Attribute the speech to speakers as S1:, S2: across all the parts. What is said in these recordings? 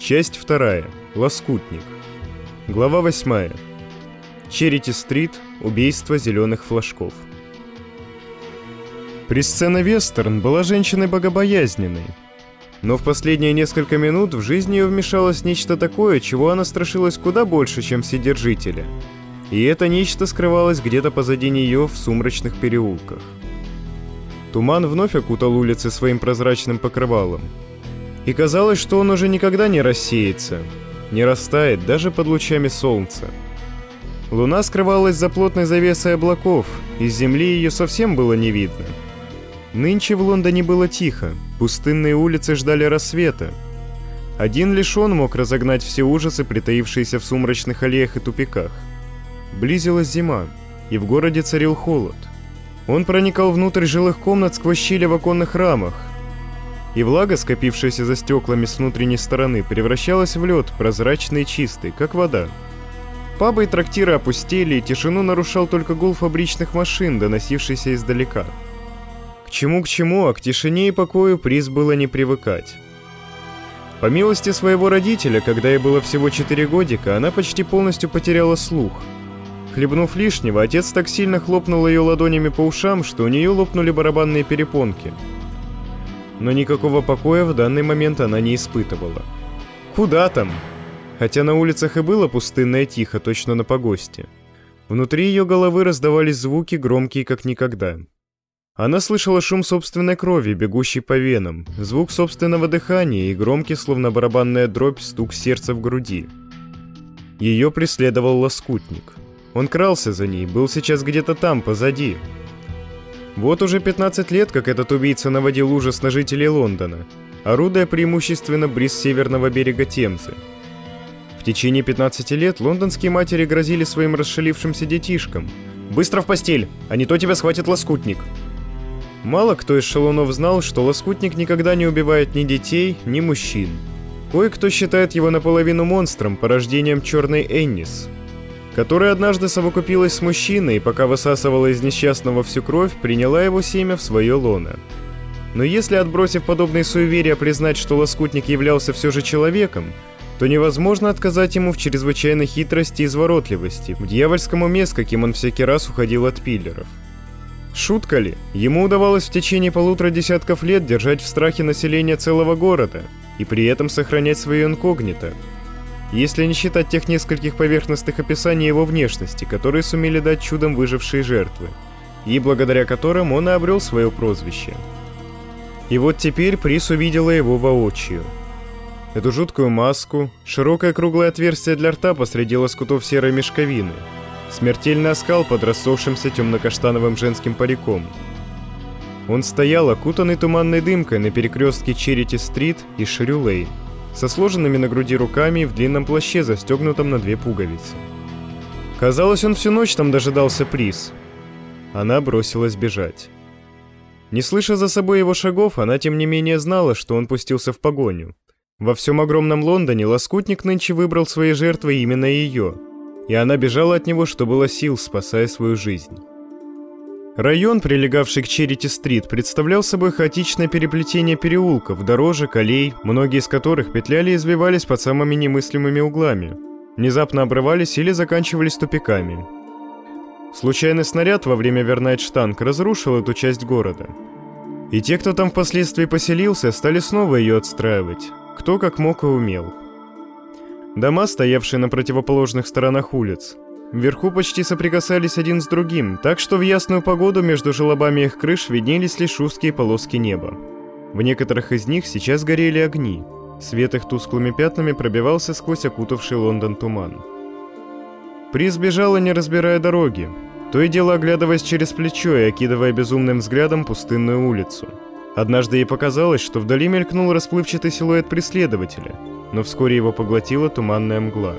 S1: Часть вторая. Лоскутник. Глава восьмая. Черити-стрит. Убийство зеленых флажков. Присцена Вестерн была женщиной богобоязненной. Но в последние несколько минут в жизнь ее вмешалось нечто такое, чего она страшилась куда больше, чем Вседержителя. И это нечто скрывалось где-то позади нее в сумрачных переулках. Туман вновь окутал улицы своим прозрачным покрывалом. И казалось, что он уже никогда не рассеется, не растает даже под лучами солнца. Луна скрывалась за плотной завесой облаков, из земли ее совсем было не видно. Нынче в Лондоне было тихо, пустынные улицы ждали рассвета. Один лишь он мог разогнать все ужасы, притаившиеся в сумрачных аллеях и тупиках. Близилась зима, и в городе царил холод. Он проникал внутрь жилых комнат сквозь щели в оконных рамах, и влага, скопившаяся за стеклами с внутренней стороны, превращалась в лед, прозрачный и чистый, как вода. Пабы и трактиры опустели, и тишину нарушал только гул фабричных машин, доносившийся издалека. К чему к чему, а к тишине и покою приз было не привыкать. По милости своего родителя, когда ей было всего 4 годика, она почти полностью потеряла слух. Хлебнув лишнего, отец так сильно хлопнул ее ладонями по ушам, что у нее лопнули барабанные перепонки – но никакого покоя в данный момент она не испытывала. Куда там? Хотя на улицах и было пустынно и тихо, точно на погосте. Внутри ее головы раздавались звуки, громкие как никогда. Она слышала шум собственной крови, бегущей по венам, звук собственного дыхания и громкий, словно барабанная дробь, стук сердца в груди. Ее преследовал лоскутник. Он крался за ней, был сейчас где-то там, позади, вот уже 15 лет, как этот убийца наводил ужас на жителей Лондона, орудуя преимущественно близ северного берега Темзы. В течение 15 лет лондонские матери грозили своим расшалившимся детишкам. «Быстро в постель, а не то тебя схватит лоскутник!» Мало кто из шалунов знал, что лоскутник никогда не убивает ни детей, ни мужчин. Кое-кто считает его наполовину монстром, порождением черной Эннис – которая однажды совокупилась с мужчиной и пока высасывала из несчастного всю кровь, приняла его семя в свое лоно. Но если, отбросив подобные суеверия, признать, что лоскутник являлся все же человеком, то невозможно отказать ему в чрезвычайной хитрости и изворотливости, в дьявольском уме, с каким он всякий раз уходил от пиллеров. Шутка ли? Ему удавалось в течение полутора десятков лет держать в страхе население целого города и при этом сохранять свое инкогнито, если не считать тех нескольких поверхностных описаний его внешности, которые сумели дать чудом выжившие жертвы, и благодаря которым он и обрел свое прозвище. И вот теперь Прис увидела его воочию. Эту жуткую маску, широкое круглое отверстие для рта посреди лоскутов серой мешковины, смертельный оскал под рассохшимся темно-каштановым женским париком. Он стоял, окутанный туманной дымкой на перекрестке Черити-стрит и Шрю-Лейн со сложенными на груди руками и в длинном плаще, застегнутом на две пуговицы. Казалось, он всю ночь там дожидался приз. Она бросилась бежать. Не слыша за собой его шагов, она тем не менее знала, что он пустился в погоню. Во всем огромном Лондоне лоскутник нынче выбрал своей жертвой именно ее, и она бежала от него, что было сил, спасая свою жизнь. Район, прилегавший к Черити-стрит, представлял собой хаотичное переплетение переулков, дорожек, аллей, многие из которых петляли и извивались под самыми немыслимыми углами, внезапно обрывались или заканчивались тупиками. Случайный снаряд во время Вернайтштанг разрушил эту часть города. И те, кто там впоследствии поселился, стали снова ее отстраивать, кто как мог и умел. Дома, стоявшие на противоположных сторонах улиц, Вверху почти соприкасались один с другим, так что в ясную погоду между желобами их крыш виднелись лишь узкие полоски неба. В некоторых из них сейчас горели огни. Свет их тусклыми пятнами пробивался сквозь окутавший Лондон туман. Приз бежала, не разбирая дороги, то и дело оглядываясь через плечо и окидывая безумным взглядом пустынную улицу. Однажды ей показалось, что вдали мелькнул расплывчатый силуэт преследователя, но вскоре его поглотила туманная мгла.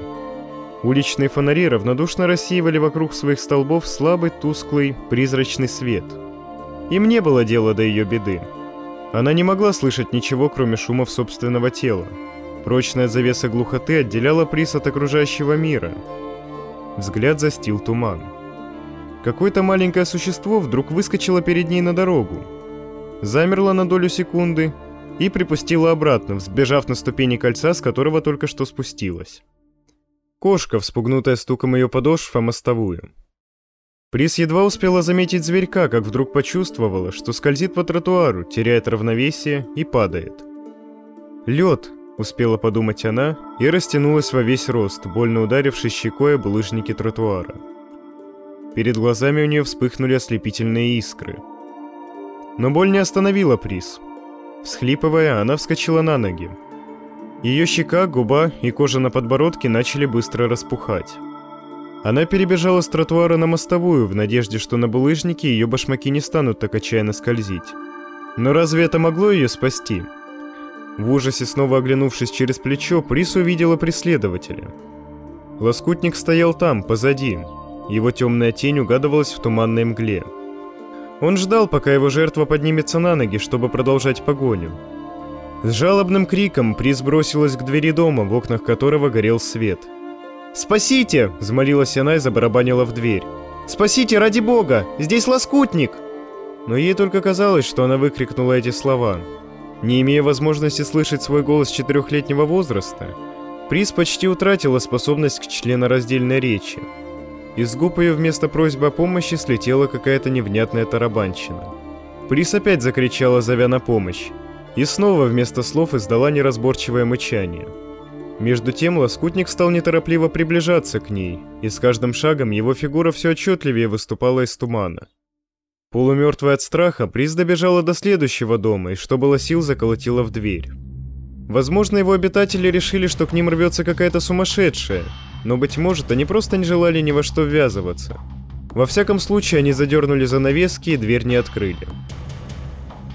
S1: Уличные фонари равнодушно рассеивали вокруг своих столбов слабый, тусклый, призрачный свет. Им не было дела до ее беды. Она не могла слышать ничего, кроме шумов собственного тела. Прочная завеса глухоты отделяла приз от окружающего мира. Взгляд застил туман. Какое-то маленькое существо вдруг выскочило перед ней на дорогу. Замерло на долю секунды и припустила обратно, взбежав на ступени кольца, с которого только что спустилась. Кошка, вспугнутая стуком ее подошв о мостовую. Прис едва успела заметить зверька, как вдруг почувствовала, что скользит по тротуару, теряет равновесие и падает. «Лед!» — успела подумать она и растянулась во весь рост, больно ударившись щекой об лыжники тротуара. Перед глазами у нее вспыхнули ослепительные искры. Но боль не остановила Прис. Схлипывая, она вскочила на ноги. Ее щека, губа и кожа на подбородке начали быстро распухать. Она перебежала с тротуара на мостовую в надежде, что на булыжнике ее башмаки не станут так отчаянно скользить. Но разве это могло ее спасти? В ужасе снова оглянувшись через плечо, Прис увидела преследователя. Лоскутник стоял там, позади. Его темная тень угадывалась в туманной мгле. Он ждал, пока его жертва поднимется на ноги, чтобы продолжать погоню. С жалобным криком Приз бросилась к двери дома, в окнах которого горел свет. «Спасите!» – взмолилась она и забарабанила в дверь. «Спасите, ради бога! Здесь лоскутник!» Но ей только казалось, что она выкрикнула эти слова. Не имея возможности слышать свой голос четырехлетнего возраста, Приз почти утратила способность к членораздельной речи. Из губ ее вместо просьбы о помощи слетела какая-то невнятная тарабанщина. Приз опять закричала, зовя на помощь и снова вместо слов издала неразборчивое мычание. Между тем лоскутник стал неторопливо приближаться к ней, и с каждым шагом его фигура все отчетливее выступала из тумана. Полумертвая от страха, Приз добежала до следующего дома и, что было сил, заколотила в дверь. Возможно, его обитатели решили, что к ним рвется какая-то сумасшедшая, но, быть может, они просто не желали ни во что ввязываться. Во всяком случае, они задернули занавески и дверь не открыли.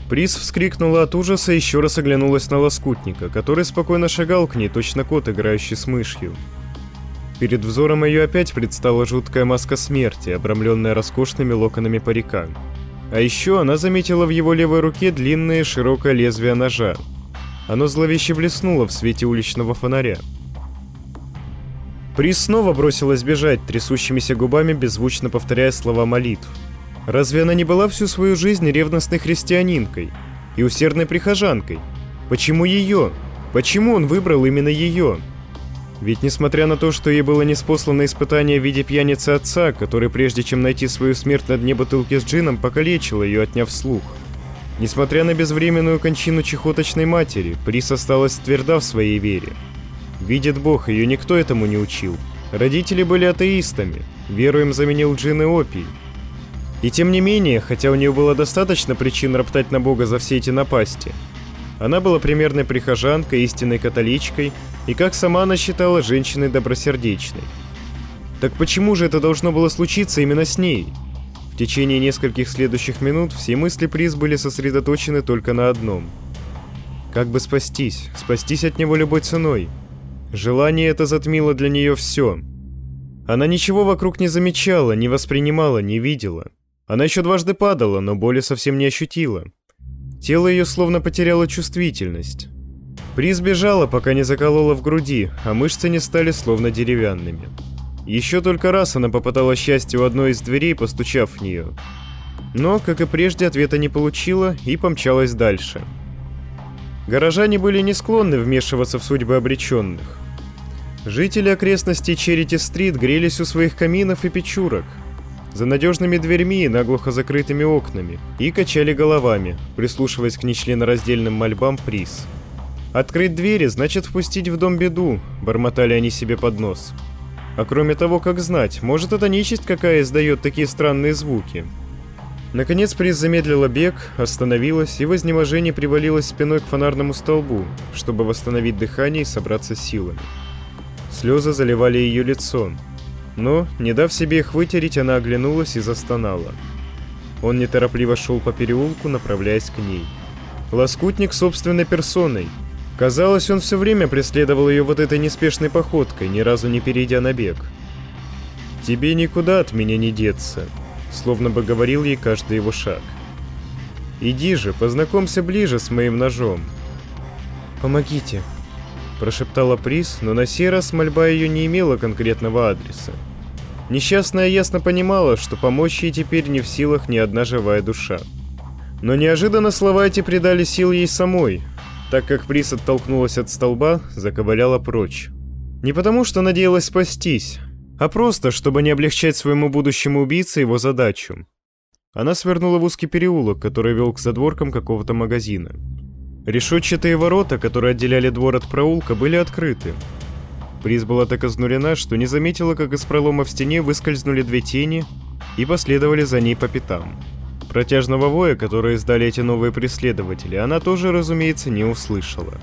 S1: Приз вскрикнула от ужаса и еще раз оглянулась на лоскутника, который спокойно шагал к ней, точно кот, играющий с мышью. Перед взором ее опять предстала жуткая маска смерти, обрамленная роскошными локонами парика. А еще она заметила в его левой руке длинное широкое лезвие ножа. Оно зловеще блеснуло в свете уличного фонаря. Приз снова бросилась бежать, трясущимися губами беззвучно повторяя слова молитв. Разве она не была всю свою жизнь ревностной христианинкой и усердной прихожанкой? Почему ее? Почему он выбрал именно ее? Ведь несмотря на то, что ей было неспослано испытание в виде пьяницы отца, который прежде чем найти свою смерть на дне бутылки с джином, покалечил ее, отняв слух. Несмотря на безвременную кончину чехоточной матери, Прис осталась тверда в своей вере. Видит Бог, ее никто этому не учил. Родители были атеистами, веру им заменил джин и опий, и тем не менее, хотя у нее было достаточно причин роптать на Бога за все эти напасти, она была примерной прихожанкой, истинной католичкой и, как сама она считала, женщиной добросердечной. Так почему же это должно было случиться именно с ней? В течение нескольких следующих минут все мысли Приз были сосредоточены только на одном. Как бы спастись, спастись от него любой ценой. Желание это затмило для нее все. Она ничего вокруг не замечала, не воспринимала, не видела. Она еще дважды падала, но боли совсем не ощутила. Тело ее словно потеряло чувствительность. Приз бежала, пока не заколола в груди, а мышцы не стали словно деревянными. Еще только раз она попытала счастье у одной из дверей, постучав в нее. Но, как и прежде, ответа не получила и помчалась дальше. Горожане были не склонны вмешиваться в судьбы обреченных. Жители окрестностей Черити-стрит грелись у своих каминов и печурок – за надежными дверьми и наглухо закрытыми окнами, и качали головами, прислушиваясь к нечленораздельным мольбам приз. «Открыть двери значит впустить в дом беду», — бормотали они себе под нос. А кроме того, как знать, может это нечисть какая издает такие странные звуки. Наконец приз замедлила бег, остановилась и в изнеможении привалилась спиной к фонарному столбу, чтобы восстановить дыхание и собраться силами. Слезы заливали ее лицо, но, не дав себе их вытереть, она оглянулась и застонала. Он неторопливо шел по переулку, направляясь к ней. Лоскутник собственной персоной. Казалось, он все время преследовал ее вот этой неспешной походкой, ни разу не перейдя на бег. «Тебе никуда от меня не деться», словно бы говорил ей каждый его шаг. «Иди же, познакомься ближе с моим ножом». «Помогите», прошептала Приз, но на сей раз мольба ее не имела конкретного адреса. Несчастная ясно понимала, что помочь ей теперь не в силах ни одна живая душа. Но неожиданно слова эти придали сил ей самой. так как Прис оттолкнулась от столба, заковыляла прочь. Не потому, что надеялась спастись, а просто, чтобы не облегчать своему будущему убийце его задачу. Она свернула в узкий переулок, который вел к задворкам какого-то магазина. Решетчатые ворота, которые отделяли двор от проулка, были открыты. Приз была так изнурена, что не заметила, как из пролома в стене выскользнули две тени и последовали за ней по пятам. Протяжного воя, который издали эти новые преследователи, она тоже, разумеется, не услышала.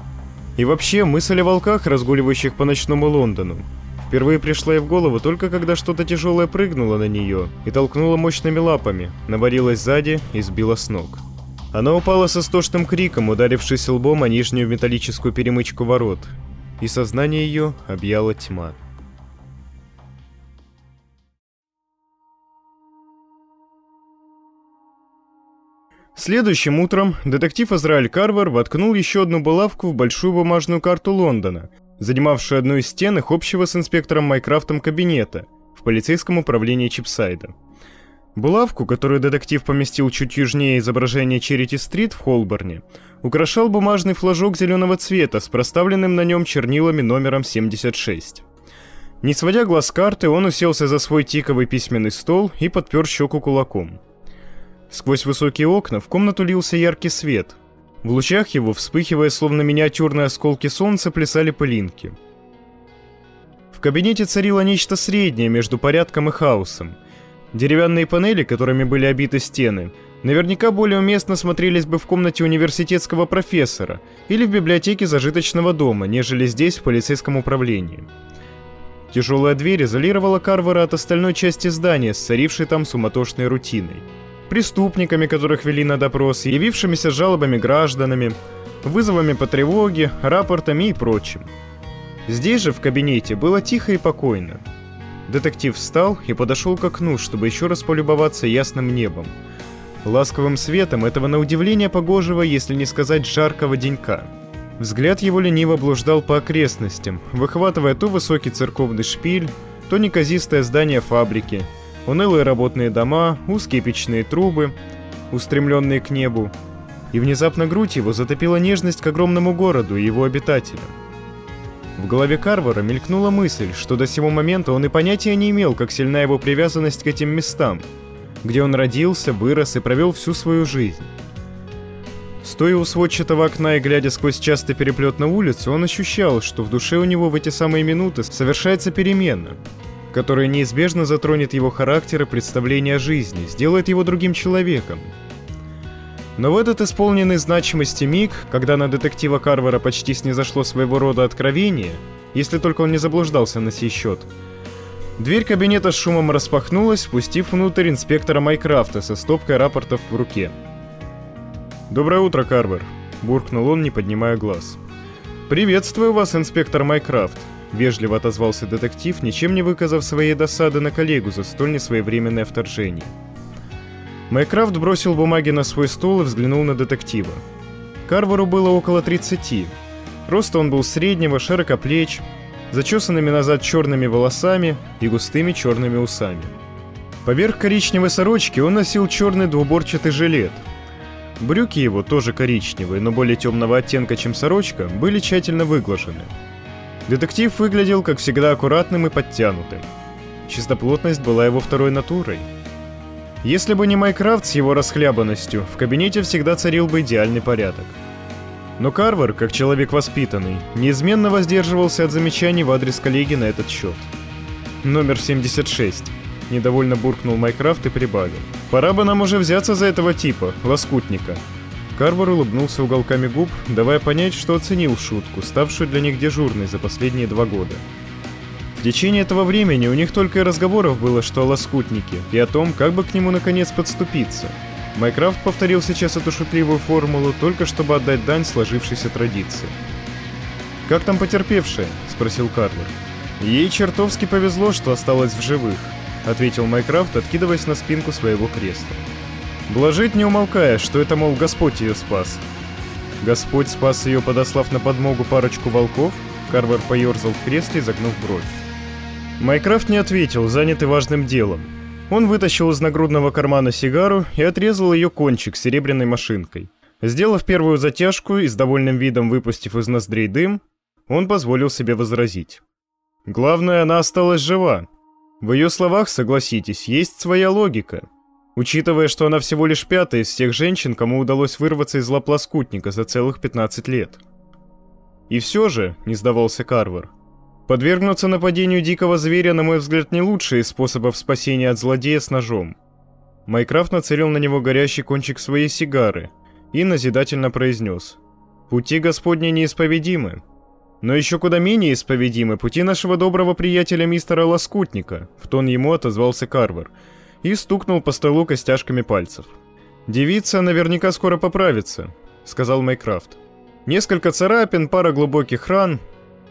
S1: И вообще, мысль о волках, разгуливающих по ночному Лондону, впервые пришла ей в голову только когда что-то тяжелое прыгнуло на нее и толкнуло мощными лапами, наварилось сзади и сбило с ног. Она упала со стошным криком, ударившись лбом о нижнюю металлическую перемычку ворот, и сознание ее объяла тьма. Следующим утром детектив Израиль Карвер воткнул еще одну булавку в большую бумажную карту Лондона, занимавшую одну из стен их общего с инспектором Майкрафтом кабинета в полицейском управлении Чипсайда. Булавку, которую детектив поместил чуть южнее изображения Черити-стрит в Холборне, украшал бумажный флажок зеленого цвета с проставленным на нем чернилами номером 76. Не сводя глаз карты, он уселся за свой тиковый письменный стол и подпер щеку кулаком. Сквозь высокие окна в комнату лился яркий свет. В лучах его, вспыхивая словно миниатюрные осколки солнца, плясали пылинки. В кабинете царило нечто среднее между порядком и хаосом. Деревянные панели, которыми были обиты стены, наверняка более уместно смотрелись бы в комнате университетского профессора или в библиотеке зажиточного дома, нежели здесь, в полицейском управлении. Тяжелая дверь изолировала Карвара от остальной части здания, царившей там суматошной рутиной преступниками, которых вели на допрос, явившимися жалобами гражданами, вызовами по тревоге, рапортами и прочим. Здесь же, в кабинете, было тихо и покойно. Детектив встал и подошел к окну, чтобы еще раз полюбоваться ясным небом. Ласковым светом этого на удивление погожего, если не сказать жаркого денька. Взгляд его лениво блуждал по окрестностям, выхватывая то высокий церковный шпиль, то неказистое здание фабрики, Унылые работные дома, узкие печные трубы, устремленные к небу. И внезапно грудь его затопила нежность к огромному городу и его обитателям. В голове Карвара мелькнула мысль, что до сего момента он и понятия не имел, как сильна его привязанность к этим местам, где он родился, вырос и провел всю свою жизнь. Стоя у сводчатого окна и глядя сквозь частый переплет на улицу, он ощущал, что в душе у него в эти самые минуты совершается перемена — которое неизбежно затронет его характер и представление о жизни, сделает его другим человеком. Но в этот исполненный значимости миг, когда на детектива Карвера почти снизошло своего рода откровение, если только он не заблуждался на сей счет, дверь кабинета с шумом распахнулась, впустив внутрь инспектора Майкрафта со стопкой рапортов в руке. «Доброе утро, Карвер», — буркнул он, не поднимая глаз. «Приветствую вас, инспектор Майкрафт. Вежливо отозвался детектив, ничем не выказав своей досады на коллегу за столь несвоевременное вторжение. Майкрафт бросил бумаги на свой стол и взглянул на детектива. Карвару было около 30. Роста он был среднего, широкоплеч, зачесанными назад черными волосами и густыми черными усами. Поверх коричневой сорочки он носил черный двуборчатый жилет. Брюки его, тоже коричневые, но более темного оттенка, чем сорочка, были тщательно выглажены. Детектив выглядел, как всегда, аккуратным и подтянутым. Чистоплотность была его второй натурой. Если бы не Майкрафт с его расхлябанностью, в кабинете всегда царил бы идеальный порядок. Но Карвер, как человек воспитанный, неизменно воздерживался от замечаний в адрес коллеги на этот счет. Номер 76. Недовольно буркнул Майкрафт и прибавил. Пора бы нам уже взяться за этого типа, лоскутника. Карвар улыбнулся уголками губ, давая понять, что оценил шутку, ставшую для них дежурной за последние два года. В течение этого времени у них только и разговоров было, что о лоскутнике, и о том, как бы к нему наконец подступиться. Майкрафт повторил сейчас эту шутливую формулу, только чтобы отдать дань сложившейся традиции. «Как там потерпевшая?» – спросил Карвер. «Ей чертовски повезло, что осталась в живых», – ответил Майкрафт, откидываясь на спинку своего кресла. Блажить не умолкая, что это, мол, Господь ее спас. Господь спас ее, подослав на подмогу парочку волков? Карвер поерзал в кресле, загнув бровь. Майкрафт не ответил, занятый важным делом. Он вытащил из нагрудного кармана сигару и отрезал ее кончик серебряной машинкой. Сделав первую затяжку и с довольным видом выпустив из ноздрей дым, он позволил себе возразить. Главное, она осталась жива. В ее словах, согласитесь, есть своя логика. Учитывая, что она всего лишь пятая из всех женщин, кому удалось вырваться из лап лоскутника за целых 15 лет. И все же, не сдавался Карвер, подвергнуться нападению дикого зверя, на мой взгляд, не лучший из способов спасения от злодея с ножом. Майкрафт нацелил на него горящий кончик своей сигары и назидательно произнес «Пути Господни неисповедимы, но еще куда менее исповедимы пути нашего доброго приятеля мистера Лоскутника», в тон ему отозвался Карвер и стукнул по столу костяшками пальцев. «Девица наверняка скоро поправится», — сказал Майкрафт. «Несколько царапин, пара глубоких ран.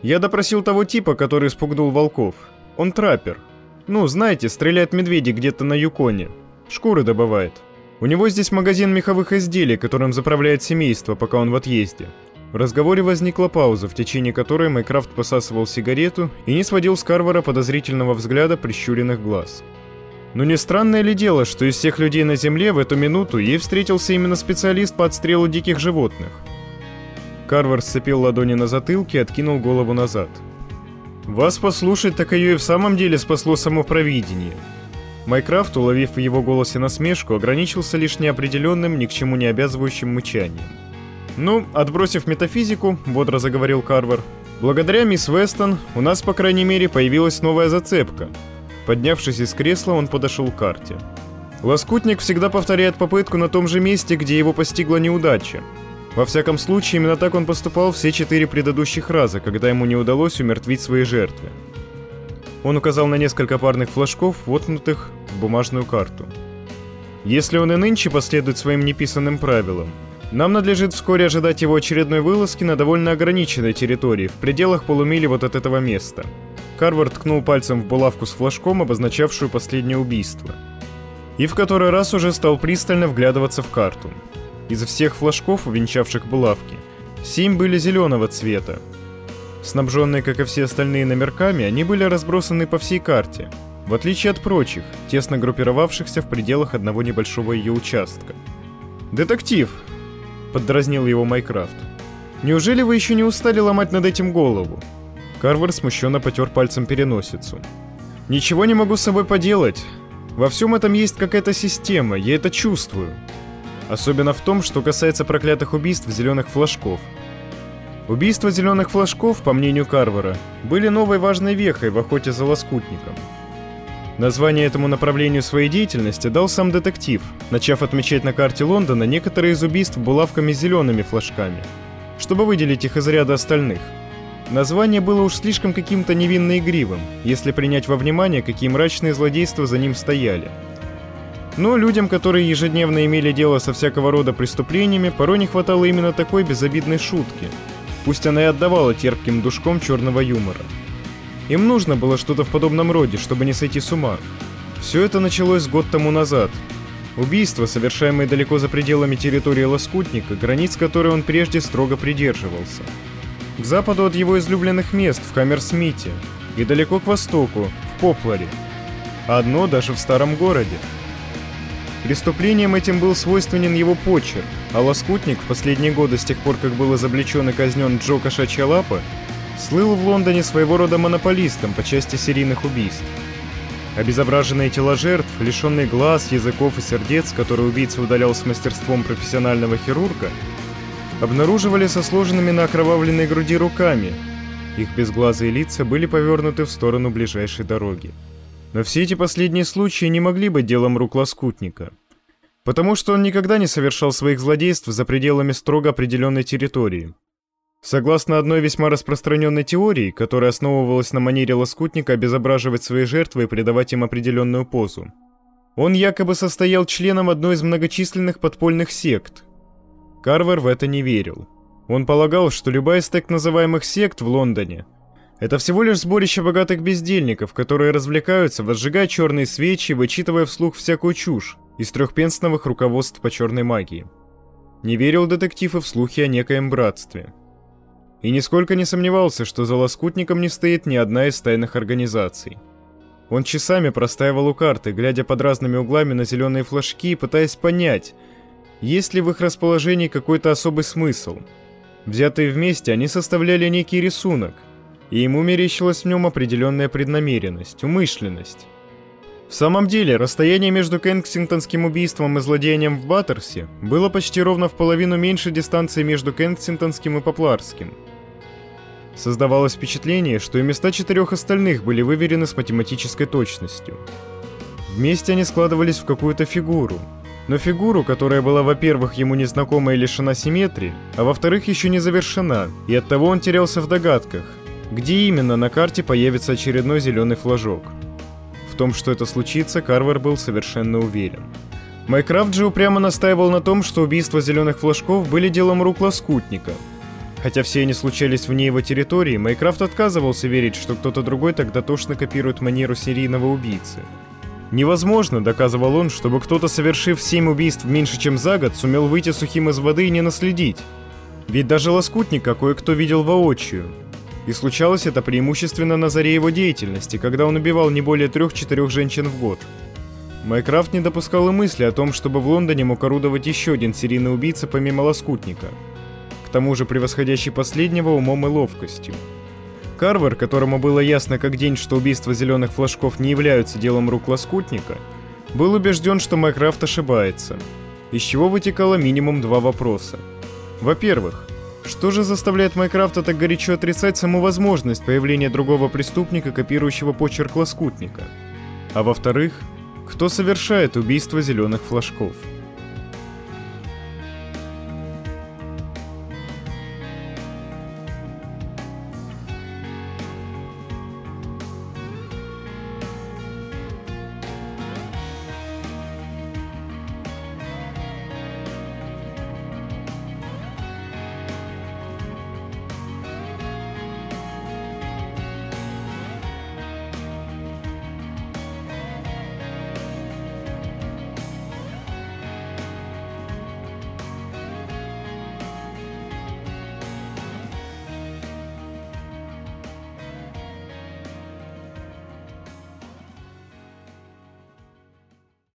S1: Я допросил того типа, который спугнул волков. Он траппер. Ну, знаете, стреляет медведей где-то на Юконе. Шкуры добывает. У него здесь магазин меховых изделий, которым заправляет семейство, пока он в отъезде. В разговоре возникла пауза, в течение которой Майкрафт посасывал сигарету и не сводил с Карвара подозрительного взгляда прищуренных глаз. Но не странное ли дело, что из всех людей на Земле в эту минуту ей встретился именно специалист по отстрелу диких животных? Карвар сцепил ладони на затылке и откинул голову назад. «Вас послушать, так ее и в самом деле спасло само провидение». Майкрафт, уловив в его голосе насмешку, ограничился лишь неопределенным, ни к чему не обязывающим мычанием. «Ну, отбросив метафизику», — бодро заговорил Карвар, «благодаря мисс Вестон у нас, по крайней мере, появилась новая зацепка, Поднявшись из кресла, он подошел к карте. Лоскутник всегда повторяет попытку на том же месте, где его постигла неудача. Во всяком случае, именно так он поступал все четыре предыдущих раза, когда ему не удалось умертвить свои жертвы. Он указал на несколько парных флажков, воткнутых в бумажную карту. Если он и нынче последует своим неписанным правилам, нам надлежит вскоре ожидать его очередной вылазки на довольно ограниченной территории, в пределах полумили вот от этого места – Карвар ткнул пальцем в булавку с флажком, обозначавшую последнее убийство. И в который раз уже стал пристально вглядываться в карту. Из всех флажков, увенчавших булавки, семь были зеленого цвета. Снабженные, как и все остальные, номерками, они были разбросаны по всей карте, в отличие от прочих, тесно группировавшихся в пределах одного небольшого ее участка. «Детектив!» — поддразнил его Майкрафт. «Неужели вы еще не устали ломать над этим голову? Карвер смущенно потер пальцем переносицу. «Ничего не могу с собой поделать. Во всем этом есть какая-то система, я это чувствую. Особенно в том, что касается проклятых убийств зеленых флажков. Убийства зеленых флажков, по мнению Карвера, были новой важной вехой в охоте за лоскутником. Название этому направлению своей деятельности дал сам детектив, начав отмечать на карте Лондона некоторые из убийств булавками с зелеными флажками, чтобы выделить их из ряда остальных – Название было уж слишком каким-то невинно игривым, если принять во внимание, какие мрачные злодейства за ним стояли. Но людям, которые ежедневно имели дело со всякого рода преступлениями, порой не хватало именно такой безобидной шутки. Пусть она и отдавала терпким душком черного юмора. Им нужно было что-то в подобном роде, чтобы не сойти с ума. Все это началось год тому назад. Убийства, совершаемые далеко за пределами территории Лоскутника, границ которой он прежде строго придерживался – к западу от его излюбленных мест в Хаммерсмите и далеко к востоку, в Попларе. Одно даже в старом городе. Преступлением этим был свойственен его почерк, а Лоскутник в последние годы, с тех пор, как был изобличен и казнен Джо Кошачья Лапа, слыл в Лондоне своего рода монополистом по части серийных убийств. Обезображенные тела жертв, лишенные глаз, языков и сердец, которые убийца удалял с мастерством профессионального хирурга, обнаруживали со сложенными на окровавленной груди руками. Их безглазые лица были повернуты в сторону ближайшей дороги. Но все эти последние случаи не могли быть делом рук лоскутника. Потому что он никогда не совершал своих злодейств за пределами строго определенной территории. Согласно одной весьма распространенной теории, которая основывалась на манере лоскутника обезображивать свои жертвы и придавать им определенную позу, он якобы состоял членом одной из многочисленных подпольных сект, Карвер в это не верил. Он полагал, что любая из так называемых сект в Лондоне – это всего лишь сборище богатых бездельников, которые развлекаются, возжигая черные свечи, вычитывая вслух всякую чушь из трехпенсновых руководств по черной магии. Не верил детектив и в слухи о некоем братстве. И нисколько не сомневался, что за лоскутником не стоит ни одна из тайных организаций. Он часами простаивал у карты, глядя под разными углами на зеленые флажки, пытаясь понять – есть ли в их расположении какой-то особый смысл. Взятые вместе, они составляли некий рисунок, и ему мерещилась в нем определенная преднамеренность, умышленность. В самом деле, расстояние между Кенсингтонским убийством и злодеянием в Баттерсе было почти ровно в половину меньше дистанции между Кенсингтонским и Попларским. Создавалось впечатление, что и места четырех остальных были выверены с математической точностью. Вместе они складывались в какую-то фигуру, но фигуру, которая была, во-первых, ему незнакома и лишена симметрии, а во-вторых, еще не завершена, и оттого он терялся в догадках, где именно на карте появится очередной зеленый флажок. В том, что это случится, Карвер был совершенно уверен. Майкрафт же упрямо настаивал на том, что убийства зеленых флажков были делом рук лоскутника. Хотя все они случались вне его территории, Майкрафт отказывался верить, что кто-то другой так дотошно копирует манеру серийного убийцы. Невозможно, доказывал он, чтобы кто-то, совершив семь убийств меньше, чем за год, сумел выйти сухим из воды и не наследить. Ведь даже лоскутника кое-кто видел воочию. И случалось это преимущественно на заре его деятельности, когда он убивал не более трех-четырех женщин в год. Майкрафт не допускал и мысли о том, чтобы в Лондоне мог орудовать еще один серийный убийца помимо лоскутника. К тому же превосходящий последнего умом и ловкостью. Карвер, которому было ясно как день, что убийства зеленых флажков не являются делом рук лоскутника, был убежден, что Майкрафт ошибается. Из чего вытекало минимум два вопроса. Во-первых, что же заставляет Майкрафта так горячо отрицать саму возможность появления другого преступника, копирующего почерк лоскутника? А во-вторых, кто совершает убийство зеленых флажков?